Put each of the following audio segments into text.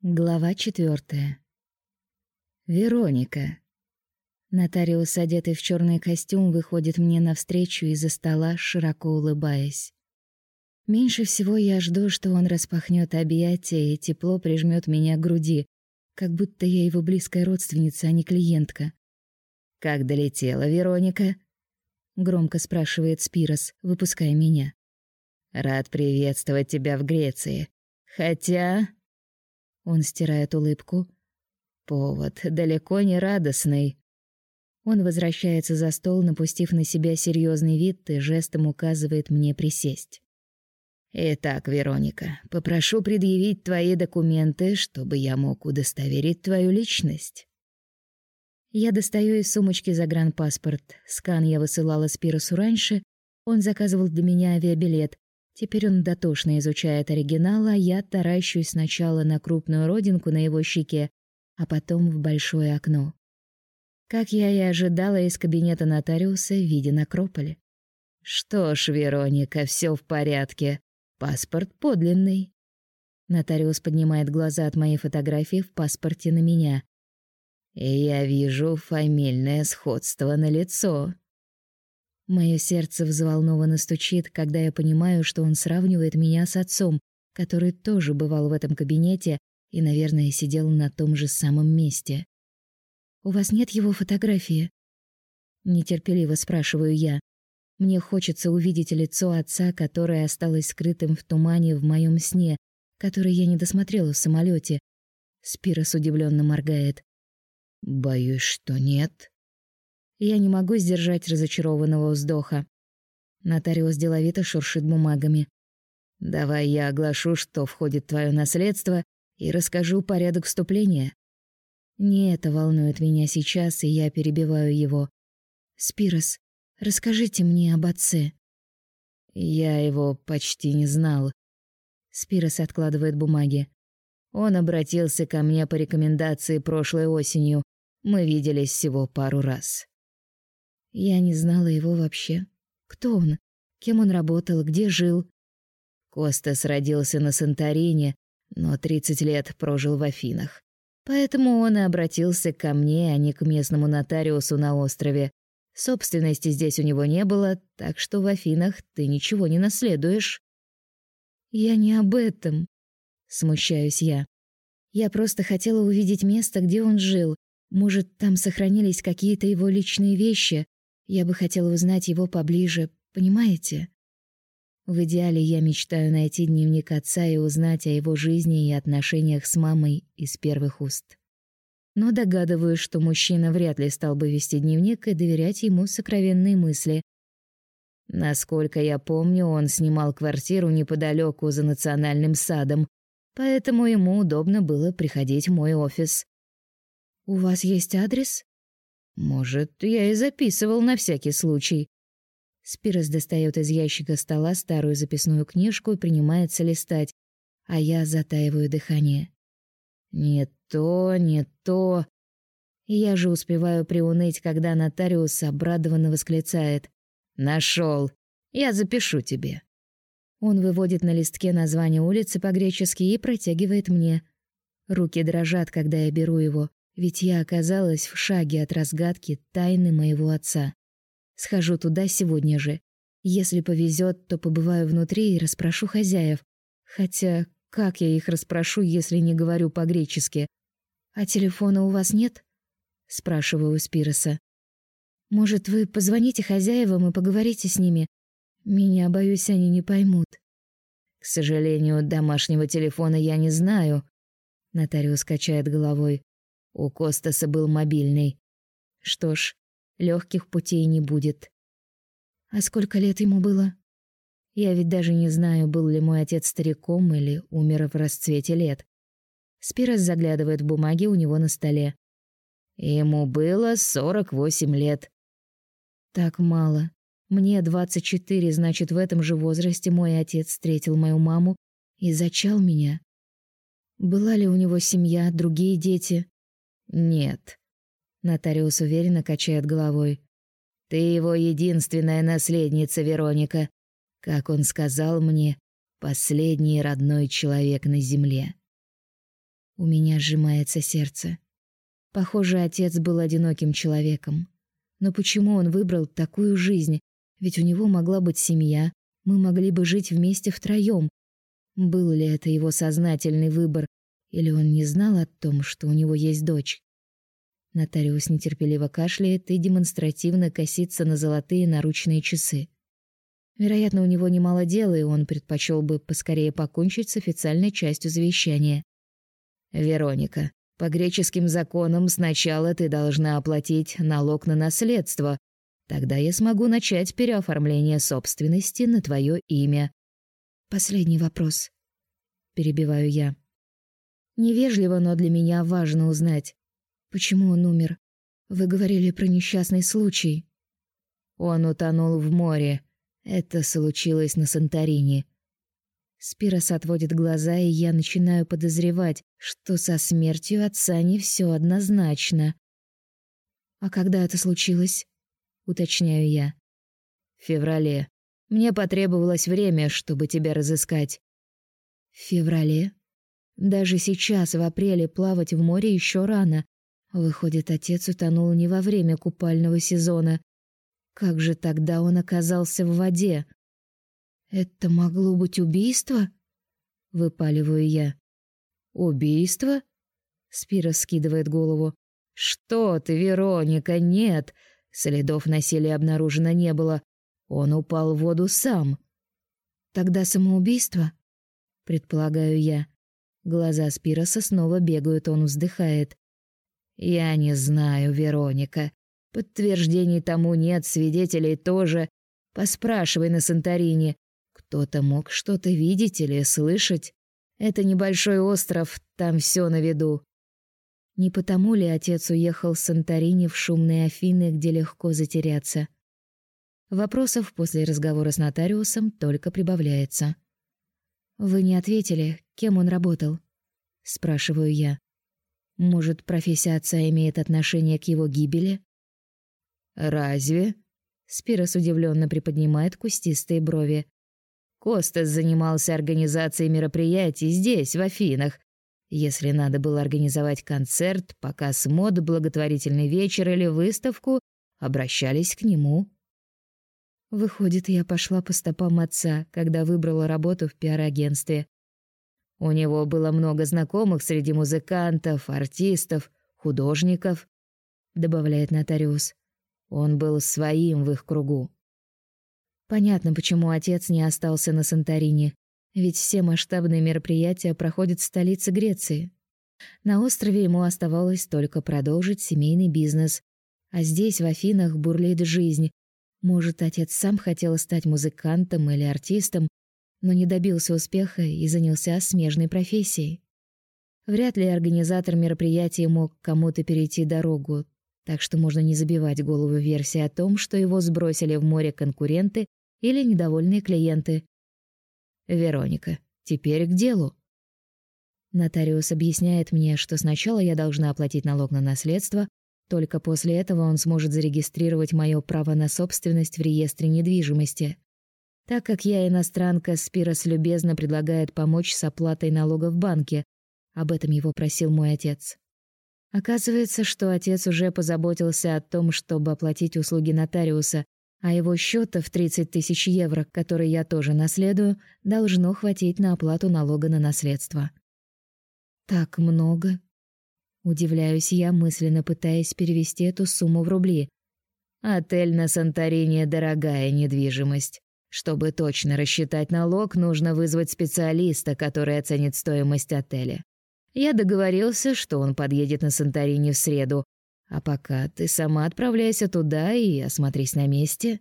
Глава четвертая. Вероника. Нотариус, одетый в черный костюм, выходит мне навстречу из-за стола, широко улыбаясь. Меньше всего я жду, что он распахнет объятия и тепло прижмет меня к груди, как будто я его близкая родственница, а не клиентка. «Как долетела, Вероника?» — громко спрашивает Спирос, выпуская меня. «Рад приветствовать тебя в Греции. Хотя...» Он стирает улыбку. Повод далеко не радостный. Он возвращается за стол, напустив на себя серьезный вид и жестом указывает мне присесть. Итак, Вероника, попрошу предъявить твои документы, чтобы я мог удостоверить твою личность. Я достаю из сумочки загранпаспорт. Скан я высылала Спиросу раньше. Он заказывал для меня авиабилет, Теперь он дотошно изучает оригинал, а я таращусь сначала на крупную родинку на его щеке, а потом в большое окно. Как я и ожидала из кабинета нотариуса, видя Акрополе. Что ж, Вероника, все в порядке. Паспорт подлинный. Нотариус поднимает глаза от моей фотографии в паспорте на меня. Я вижу фамильное сходство на лицо. Мое сердце взволнованно стучит, когда я понимаю, что он сравнивает меня с отцом, который тоже бывал в этом кабинете и, наверное, сидел на том же самом месте. У вас нет его фотографии? нетерпеливо спрашиваю я. Мне хочется увидеть лицо отца, которое осталось скрытым в тумане в моем сне, который я не досмотрела в самолете. Спирос удивленно моргает. Боюсь, что нет. Я не могу сдержать разочарованного вздоха. Нотариус деловито шуршит бумагами. «Давай я оглашу, что входит в твое наследство, и расскажу порядок вступления». Не это волнует меня сейчас, и я перебиваю его. «Спирос, расскажите мне об отце». Я его почти не знал. Спирос откладывает бумаги. Он обратился ко мне по рекомендации прошлой осенью. Мы виделись всего пару раз. Я не знала его вообще. Кто он? Кем он работал? Где жил? Костас родился на Санторине, но 30 лет прожил в Афинах. Поэтому он и обратился ко мне, а не к местному нотариусу на острове. Собственности здесь у него не было, так что в Афинах ты ничего не наследуешь. Я не об этом, смущаюсь я. Я просто хотела увидеть место, где он жил. Может, там сохранились какие-то его личные вещи, я бы хотела узнать его поближе, понимаете? В идеале я мечтаю найти дневник отца и узнать о его жизни и отношениях с мамой из первых уст. Но догадываюсь, что мужчина вряд ли стал бы вести дневник и доверять ему сокровенные мысли. Насколько я помню, он снимал квартиру неподалеку за национальным садом, поэтому ему удобно было приходить в мой офис. «У вас есть адрес?» Может, я и записывал на всякий случай. Спирос достает из ящика стола старую записную книжку и принимается листать, а я затаиваю дыхание. Не то, не то. Я же успеваю приуныть, когда нотариус обрадованно восклицает: "Нашел! Я запишу тебе". Он выводит на листке название улицы по-гречески и протягивает мне. Руки дрожат, когда я беру его. Ведь я оказалась в шаге от разгадки тайны моего отца. Схожу туда сегодня же. Если повезет, то побываю внутри и расспрошу хозяев. Хотя, как я их расспрошу, если не говорю по-гречески? А телефона у вас нет? спрашиваю у Спироса. Может, вы позвоните хозяевам и поговорите с ними? Меня, боюсь, они не поймут. К сожалению, домашнего телефона я не знаю. Нотариус качает головой. У Костаса был мобильный. Что ж, легких путей не будет. А сколько лет ему было? Я ведь даже не знаю, был ли мой отец стариком или умер в расцвете лет. Спирос заглядывает в бумаги у него на столе. Ему было 48 лет. Так мало. Мне 24, значит, в этом же возрасте мой отец встретил мою маму и зачал меня. Была ли у него семья, другие дети? Нет. Нотариус уверенно качает головой. Ты его единственная наследница, Вероника. Как он сказал мне, последний родной человек на земле. У меня сжимается сердце. Похоже, отец был одиноким человеком. Но почему он выбрал такую жизнь? Ведь у него могла быть семья, мы могли бы жить вместе втроем. Был ли это его сознательный выбор, или он не знал о том, что у него есть дочь? Нотариус нетерпеливо кашляет и демонстративно косится на золотые наручные часы. Вероятно, у него немало дела, и он предпочел бы поскорее покончить с официальной частью завещания. Вероника, по греческим законам сначала ты должна оплатить налог на наследство. Тогда я смогу начать переоформление собственности на твое имя. Последний вопрос. Перебиваю я. Невежливо, но для меня важно узнать, почему он умер. Вы говорили про несчастный случай. Он утонул в море. Это случилось на Санторини. Спирос отводит глаза, и я начинаю подозревать, что со смертью отца не все однозначно. А когда это случилось? уточняю я. В феврале. Мне потребовалось время, чтобы тебя разыскать. В феврале? Даже сейчас, в апреле, плавать в море еще рано. Выходит, отец утонул не во время купального сезона. Как же тогда он оказался в воде? Это могло быть убийство? Выпаливаю я. Убийство? Спира скидывает голову. Что ты, Вероника, нет. Следов насилия обнаружено не было. Он упал в воду сам. Тогда самоубийство? Предполагаю я. Глаза Спироса снова бегают, он вздыхает. Я не знаю, Вероника. Подтверждений тому нет, свидетелей тоже. Поспрашивай на Санторини. Кто-то мог что-то видеть или слышать. Это небольшой остров, там все на виду. Не потому ли отец уехал с Санторини в шумные Афины, где легко затеряться? Вопросов после разговора с нотариусом только прибавляется. Вы не ответили, кем он работал? спрашиваю я. Может, профессия отца имеет отношение к его гибели? Разве? Спирос удивленно приподнимает кустистые брови. Костас занимался организацией мероприятий здесь, в Афинах. Если надо было организовать концерт, показ мод, благотворительный вечер или выставку, обращались к нему. Выходит, я пошла по стопам отца, когда выбрала работу в пиар-агентстве. У него было много знакомых среди музыкантов, артистов, художников, добавляет нотариус. Он был своим в их кругу. Понятно, почему отец не остался на Санторини, ведь все масштабные мероприятия проходят в столице Греции. На острове ему оставалось только продолжить семейный бизнес, а здесь, в Афинах, бурлит жизнь. Может, отец сам хотел стать музыкантом или артистом, но не добился успеха и занялся смежной профессией. Вряд ли организатор мероприятия мог кому-то перейти дорогу, так что можно не забивать голову версией о том, что его сбросили в море конкуренты или недовольные клиенты. Вероника, теперь к делу. Нотариус объясняет мне, что сначала я должна оплатить налог на наследство, только после этого он сможет зарегистрировать мое право на собственность в реестре недвижимости. Так как я иностранка, Спирос любезно предлагает помочь с оплатой налога в банке. Об этом его просил мой отец. Оказывается, что отец уже позаботился о том, чтобы оплатить услуги нотариуса, а его счета в 30 тысяч евро, которые я тоже наследую, должно хватить на оплату налога на наследство. Так много? Удивляюсь я, мысленно пытаясь перевести эту сумму в рубли. Отель на Санторини — дорогая недвижимость. Чтобы точно рассчитать налог, нужно вызвать специалиста, который оценит стоимость отеля. Я договорился, что он подъедет на Санторини в среду, а пока ты сама отправляйся туда и осмотрись на месте.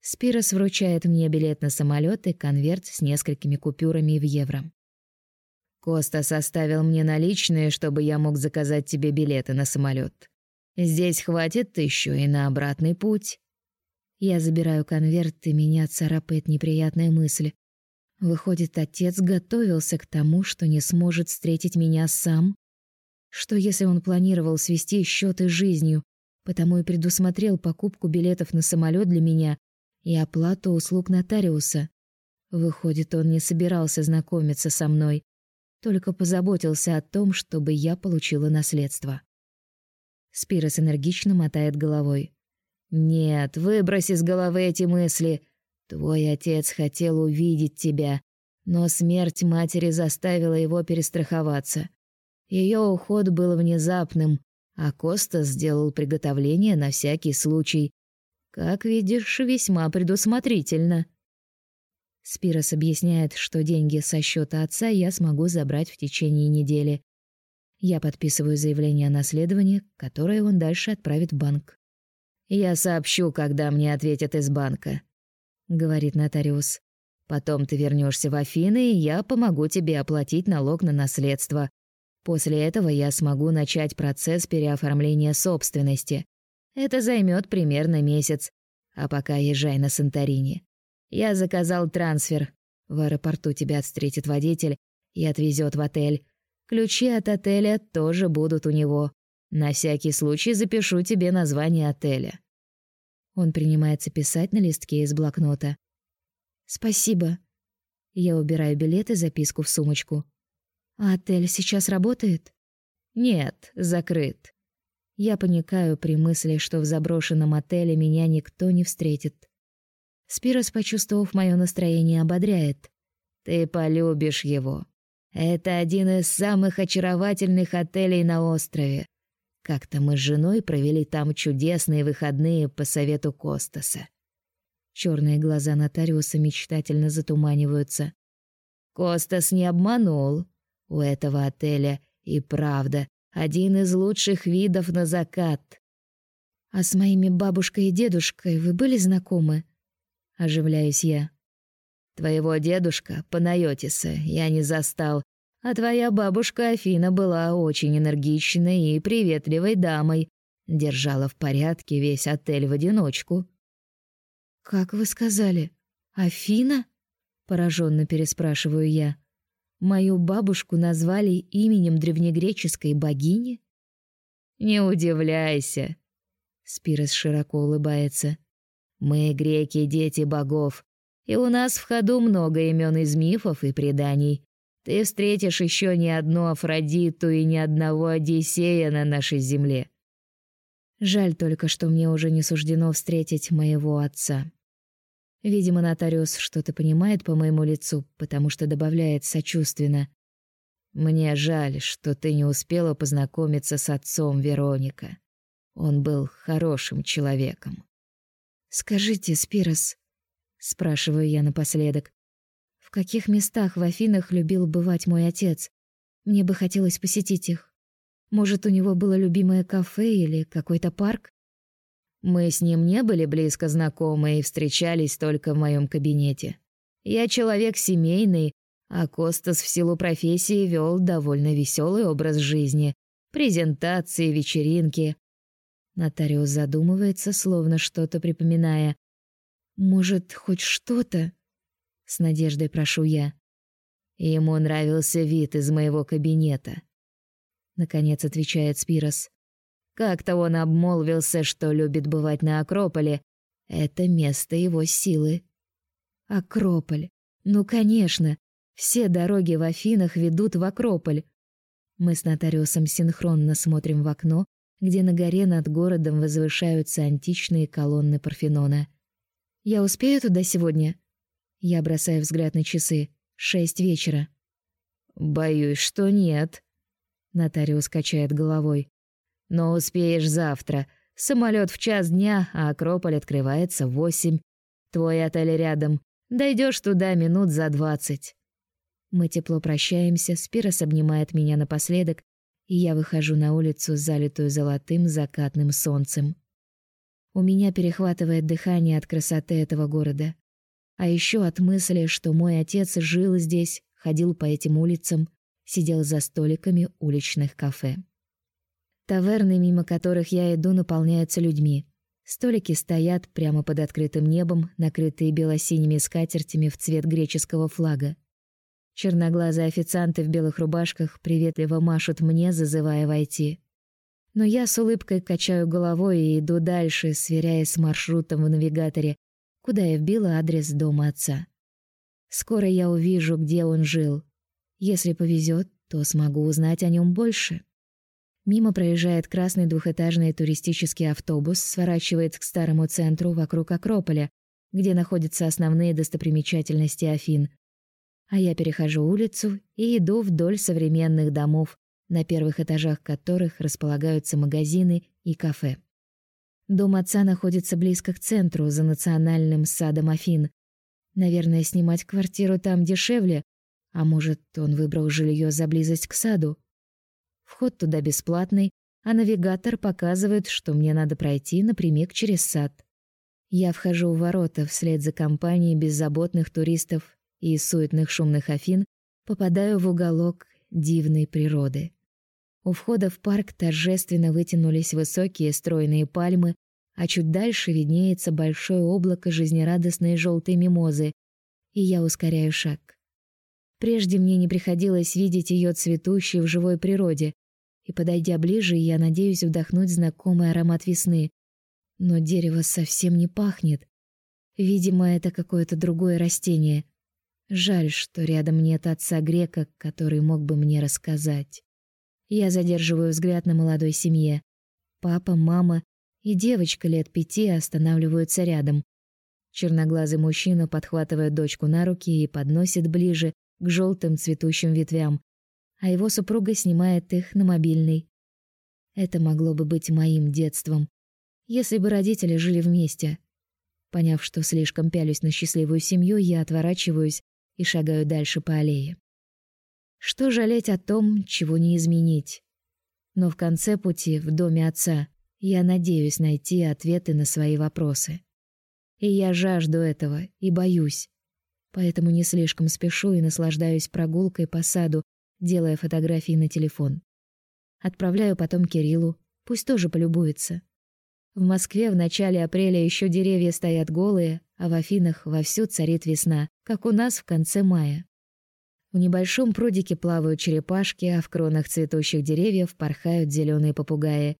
Спирос вручает мне билет на самолет и конверт с несколькими купюрами в евро. Коста составил мне наличные, чтобы я мог заказать тебе билеты на самолет. Здесь хватит еще и на обратный путь. Я забираю конверт, и меня царапает неприятная мысль. Выходит, отец готовился к тому, что не сможет встретить меня сам что если он планировал свести счеты с жизнью, потому и предусмотрел покупку билетов на самолет для меня и оплату услуг нотариуса. Выходит, он не собирался знакомиться со мной, только позаботился о том, чтобы я получила наследство. Спирос энергично мотает головой. Нет, выбрось из головы эти мысли. Твой отец хотел увидеть тебя, но смерть матери заставила его перестраховаться. Ее уход был внезапным, а Коста сделал приготовление на всякий случай. Как видишь, весьма предусмотрительно. Спирос объясняет, что деньги со счета отца я смогу забрать в течение недели. Я подписываю заявление о наследовании, которое он дальше отправит в банк. «Я сообщу, когда мне ответят из банка», — говорит нотариус. «Потом ты вернешься в Афины, и я помогу тебе оплатить налог на наследство. После этого я смогу начать процесс переоформления собственности. Это займет примерно месяц. А пока езжай на Санторини. Я заказал трансфер. В аэропорту тебя встретит водитель и отвезет в отель. Ключи от отеля тоже будут у него. На всякий случай запишу тебе название отеля. Он принимается писать на листке из блокнота. Спасибо. Я убираю билет и записку в сумочку. А отель сейчас работает? Нет, закрыт. Я паникаю при мысли, что в заброшенном отеле меня никто не встретит. Спирос, почувствовав мое настроение, ободряет. Ты полюбишь его. Это один из самых очаровательных отелей на острове. Как-то мы с женой провели там чудесные выходные по совету Костаса. Черные глаза нотариуса мечтательно затуманиваются. Костас не обманул. У этого отеля и правда один из лучших видов на закат. А с моими бабушкой и дедушкой вы были знакомы? Оживляюсь я. Твоего дедушка, Панайотиса, я не застал, а твоя бабушка Афина была очень энергичной и приветливой дамой, держала в порядке весь отель в одиночку. Как вы сказали? Афина? пораженно переспрашиваю я. Мою бабушку назвали именем древнегреческой богини? Не удивляйся. Спирос широко улыбается. Мы греки, дети богов, и у нас в ходу много имен из мифов и преданий. Ты встретишь еще не одну Афродиту и ни одного Одиссея на нашей земле. Жаль только, что мне уже не суждено встретить моего отца. Видимо, нотариус что-то понимает по моему лицу, потому что добавляет сочувственно. «Мне жаль, что ты не успела познакомиться с отцом Вероника. Он был хорошим человеком». «Скажите, Спирос», — спрашиваю я напоследок, «в каких местах в Афинах любил бывать мой отец? Мне бы хотелось посетить их. Может, у него было любимое кафе или какой-то парк?» Мы с ним не были близко знакомы и встречались только в моем кабинете. Я человек семейный, а Костас в силу профессии вел довольно веселый образ жизни. Презентации, вечеринки. Нотариус задумывается, словно что-то припоминая. «Может, хоть что-то?» С надеждой прошу я. Ему нравился вид из моего кабинета. Наконец отвечает Спирос. Как-то он обмолвился, что любит бывать на Акрополе. Это место его силы. Акрополь. Ну, конечно. Все дороги в Афинах ведут в Акрополь. Мы с нотариусом синхронно смотрим в окно, где на горе над городом возвышаются античные колонны Парфенона. Я успею туда сегодня? Я бросаю взгляд на часы. Шесть вечера. Боюсь, что нет. Нотариус качает головой. Но успеешь завтра. Самолет в час дня, а Акрополь открывается в восемь. Твой отель рядом. Дойдешь туда минут за двадцать. Мы тепло прощаемся, Спирос обнимает меня напоследок, и я выхожу на улицу, залитую золотым закатным солнцем. У меня перехватывает дыхание от красоты этого города. А еще от мысли, что мой отец жил здесь, ходил по этим улицам, сидел за столиками уличных кафе. Таверны, мимо которых я иду, наполняются людьми. Столики стоят прямо под открытым небом, накрытые белосиними скатертями в цвет греческого флага. Черноглазые официанты в белых рубашках приветливо машут мне, зазывая войти. Но я с улыбкой качаю головой и иду дальше, сверяясь с маршрутом в навигаторе, куда я вбила адрес дома отца. Скоро я увижу, где он жил. Если повезет, то смогу узнать о нем больше. Мимо проезжает красный двухэтажный туристический автобус, сворачивает к старому центру вокруг Акрополя, где находятся основные достопримечательности Афин. А я перехожу улицу и иду вдоль современных домов, на первых этажах которых располагаются магазины и кафе. Дом отца находится близко к центру, за национальным садом Афин. Наверное, снимать квартиру там дешевле, а может, он выбрал жилье за близость к саду. Вход туда бесплатный, а навигатор показывает, что мне надо пройти напрямик через сад. Я вхожу в ворота вслед за компанией беззаботных туристов и суетных шумных Афин, попадаю в уголок дивной природы. У входа в парк торжественно вытянулись высокие стройные пальмы, а чуть дальше виднеется большое облако жизнерадостной желтой мимозы, и я ускоряю шаг. Прежде мне не приходилось видеть ее цветущей в живой природе, и, подойдя ближе, я надеюсь вдохнуть знакомый аромат весны. Но дерево совсем не пахнет. Видимо, это какое-то другое растение. Жаль, что рядом нет отца грека, который мог бы мне рассказать. Я задерживаю взгляд на молодой семье. Папа, мама и девочка лет пяти останавливаются рядом. Черноглазый мужчина подхватывает дочку на руки и подносит ближе к желтым цветущим ветвям, а его супруга снимает их на мобильный. Это могло бы быть моим детством, если бы родители жили вместе. Поняв, что слишком пялюсь на счастливую семью, я отворачиваюсь и шагаю дальше по аллее. Что жалеть о том, чего не изменить? Но в конце пути, в доме отца, я надеюсь найти ответы на свои вопросы. И я жажду этого и боюсь. Поэтому не слишком спешу и наслаждаюсь прогулкой по саду, делая фотографии на телефон. Отправляю потом Кириллу, пусть тоже полюбуется. В Москве в начале апреля еще деревья стоят голые, а в Афинах вовсю царит весна, как у нас в конце мая. В небольшом прудике плавают черепашки, а в кронах цветущих деревьев порхают зеленые попугаи.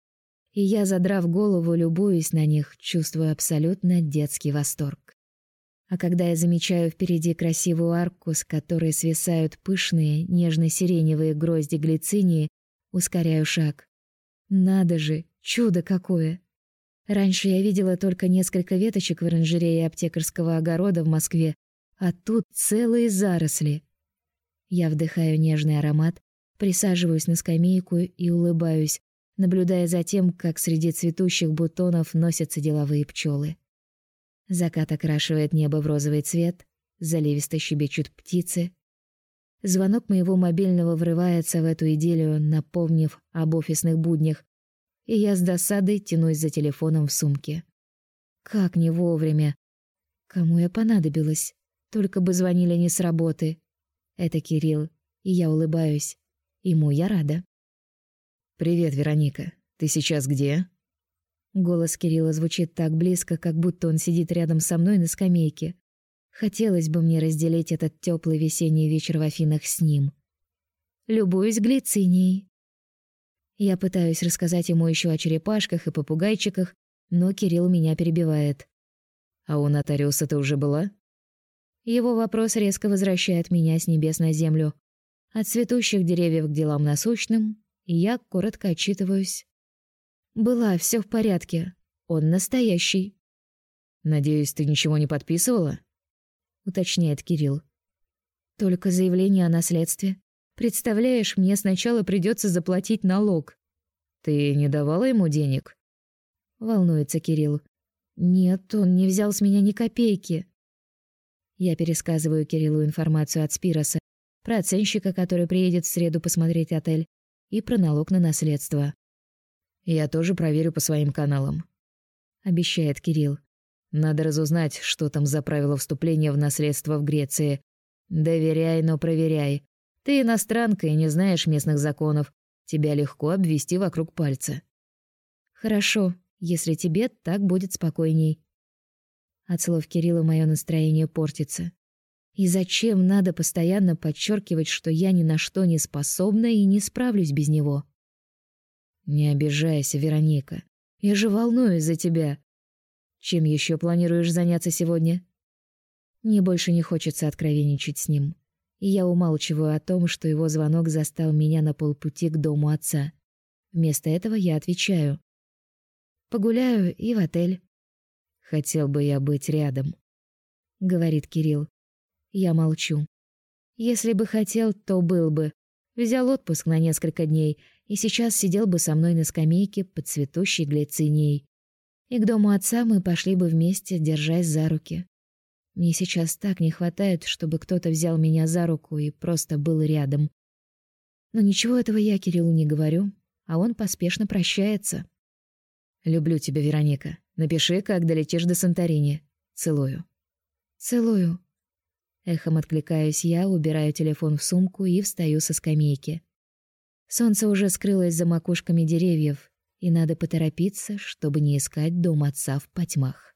И я, задрав голову, любуюсь на них, чувствуя абсолютно детский восторг. А когда я замечаю впереди красивую арку, с которой свисают пышные, нежно-сиреневые грозди глицинии, ускоряю шаг. Надо же, чудо какое! Раньше я видела только несколько веточек в оранжерее аптекарского огорода в Москве, а тут целые заросли. Я вдыхаю нежный аромат, присаживаюсь на скамейку и улыбаюсь, наблюдая за тем, как среди цветущих бутонов носятся деловые пчелы. Закат окрашивает небо в розовый цвет, заливисто щебечут птицы. Звонок моего мобильного врывается в эту идиллию, напомнив об офисных буднях, и я с досадой тянусь за телефоном в сумке. Как не вовремя. Кому я понадобилась? Только бы звонили не с работы. Это Кирилл, и я улыбаюсь. Ему я рада. «Привет, Вероника. Ты сейчас где?» Голос Кирилла звучит так близко, как будто он сидит рядом со мной на скамейке. Хотелось бы мне разделить этот теплый весенний вечер в Афинах с ним. Любуюсь глицинией. Я пытаюсь рассказать ему еще о черепашках и попугайчиках, но Кирилл меня перебивает. «А у нотариуса ты уже была?» Его вопрос резко возвращает меня с небес на землю. От цветущих деревьев к делам насущным, я коротко отчитываюсь. «Была, все в порядке. Он настоящий». «Надеюсь, ты ничего не подписывала?» — уточняет Кирилл. «Только заявление о наследстве. Представляешь, мне сначала придется заплатить налог». «Ты не давала ему денег?» — волнуется Кирилл. «Нет, он не взял с меня ни копейки». Я пересказываю Кириллу информацию от Спироса про оценщика, который приедет в среду посмотреть отель, и про налог на наследство. «Я тоже проверю по своим каналам», — обещает Кирилл. «Надо разузнать, что там за правила вступления в наследство в Греции. Доверяй, но проверяй. Ты иностранка и не знаешь местных законов. Тебя легко обвести вокруг пальца». «Хорошо, если тебе так будет спокойней», от слов Кирилла мое настроение портится. И зачем надо постоянно подчеркивать, что я ни на что не способна и не справлюсь без него? Не обижайся, Вероника. Я же волнуюсь за тебя. Чем еще планируешь заняться сегодня? Мне больше не хочется откровенничать с ним. и я умалчиваю о том, что его звонок застал меня на полпути к дому отца. Вместо этого я отвечаю. «Погуляю и в отель». «Хотел бы я быть рядом», — говорит Кирилл. Я молчу. Если бы хотел, то был бы. Взял отпуск на несколько дней и сейчас сидел бы со мной на скамейке под цветущей глициней. И к дому отца мы пошли бы вместе, держась за руки. Мне сейчас так не хватает, чтобы кто-то взял меня за руку и просто был рядом. Но ничего этого я Кириллу не говорю, а он поспешно прощается. «Люблю тебя, Вероника. Напиши, как долетишь до Санторини. Целую». «Целую». Эхом откликаюсь я, убираю телефон в сумку и встаю со скамейки. Солнце уже скрылось за макушками деревьев, и надо поторопиться, чтобы не искать дом отца в потьмах.